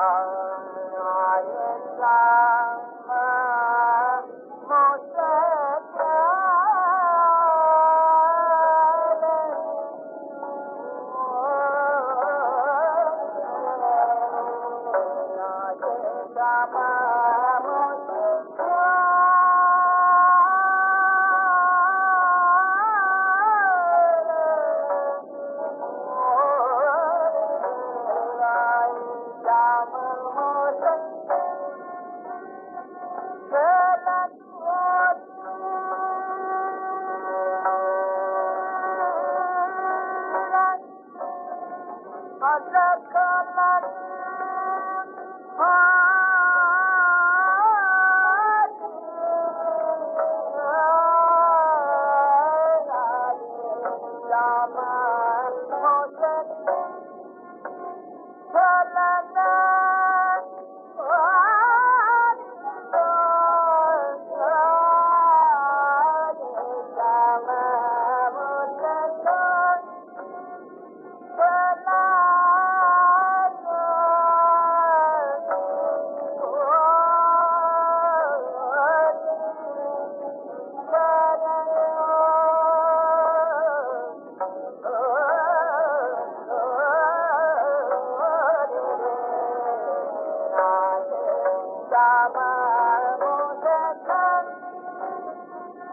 heart. Lord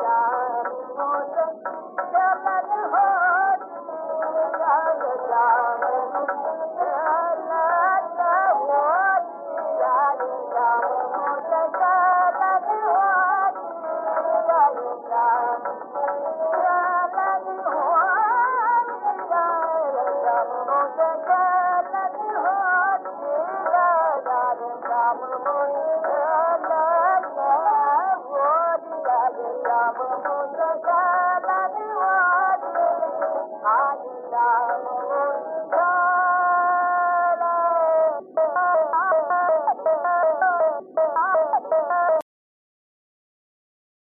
जानी